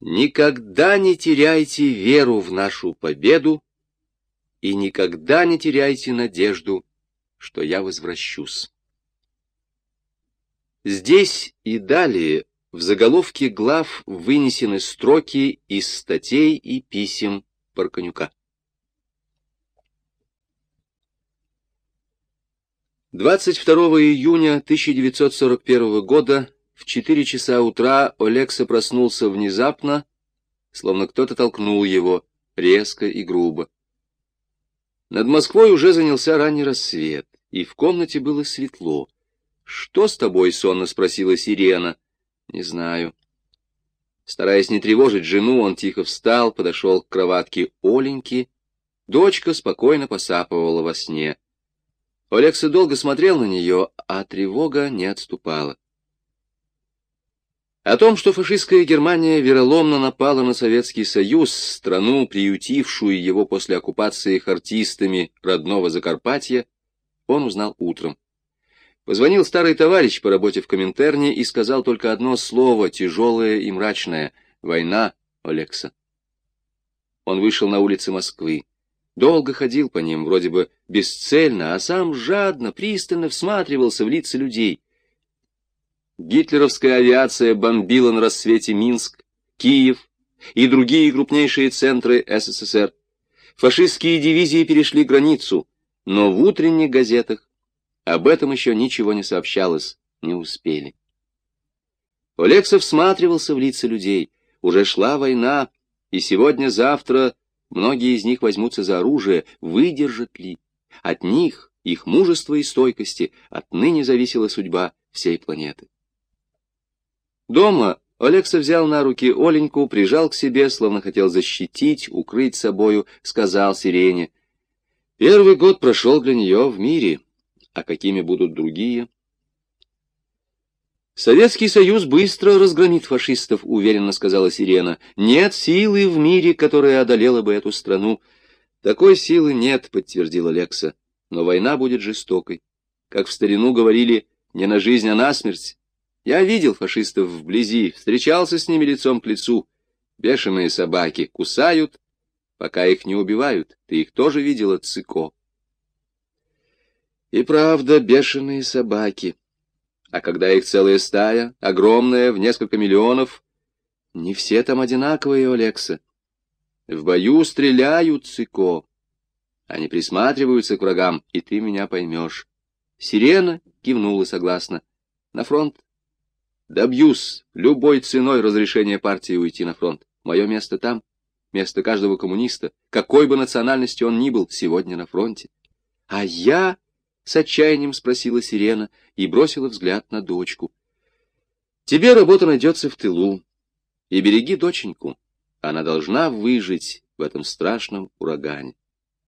Никогда не теряйте веру в нашу победу и никогда не теряйте надежду, что я возвращусь. Здесь и далее в заголовке глав вынесены строки из статей и писем Парканюка. 22 июня 1941 года в четыре часа утра Олекса проснулся внезапно, словно кто-то толкнул его, резко и грубо. Над Москвой уже занялся ранний рассвет, и в комнате было светло. «Что с тобой?» — сонно спросила Сирена. «Не знаю». Стараясь не тревожить жену, он тихо встал, подошел к кроватке Оленьки. Дочка спокойно посапывала во сне. Олекса долго смотрел на нее, а тревога не отступала. О том, что фашистская Германия вероломно напала на Советский Союз, страну, приютившую его после оккупации хартистами родного Закарпатья, он узнал утром. Позвонил старый товарищ по работе в Коминтерне и сказал только одно слово, тяжелое и мрачное — «Война, Олекса». Он вышел на улицы Москвы. Долго ходил по ним, вроде бы бесцельно, а сам жадно, пристально всматривался в лица людей — Гитлеровская авиация бомбила на рассвете Минск, Киев и другие крупнейшие центры СССР. Фашистские дивизии перешли границу, но в утренних газетах об этом еще ничего не сообщалось, не успели. Олексов всматривался в лица людей. Уже шла война, и сегодня-завтра многие из них возьмутся за оружие. Выдержат ли? От них, их мужества и стойкости, отныне зависела судьба всей планеты. Дома Олекса взял на руки Оленьку, прижал к себе, словно хотел защитить, укрыть собою, сказал Сирене. Первый год прошел для нее в мире, а какими будут другие? Советский Союз быстро разгромит фашистов, уверенно сказала Сирена. Нет силы в мире, которая одолела бы эту страну. Такой силы нет, подтвердил Алекса. Но война будет жестокой. Как в старину говорили, не на жизнь, а на смерть. Я видел фашистов вблизи, встречался с ними лицом к лицу. Бешеные собаки кусают, пока их не убивают. Ты их тоже видела, Цыко? И правда, бешеные собаки. А когда их целая стая, огромная, в несколько миллионов, не все там одинаковые, Олекса. В бою стреляют, Цыко. Они присматриваются к врагам, и ты меня поймешь. Сирена кивнула согласно. На фронт. Добьюсь любой ценой разрешения партии уйти на фронт. Мое место там, место каждого коммуниста, какой бы национальности он ни был, сегодня на фронте. А я, с отчаянием спросила Сирена и бросила взгляд на дочку. Тебе работа найдется в тылу. И береги доченьку. Она должна выжить в этом страшном урагане.